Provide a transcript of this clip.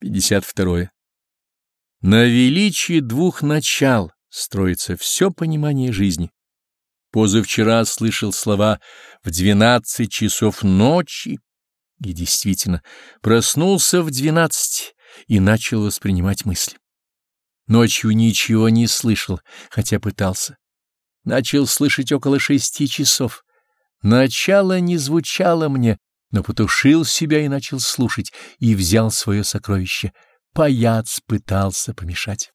52. На величии двух начал строится все понимание жизни. Позавчера слышал слова «в двенадцать часов ночи» и действительно проснулся в двенадцать и начал воспринимать мысли. Ночью ничего не слышал, хотя пытался. Начал слышать около шести часов. Начало не звучало мне, но потушил себя и начал слушать, и взял свое сокровище. Паяц пытался помешать.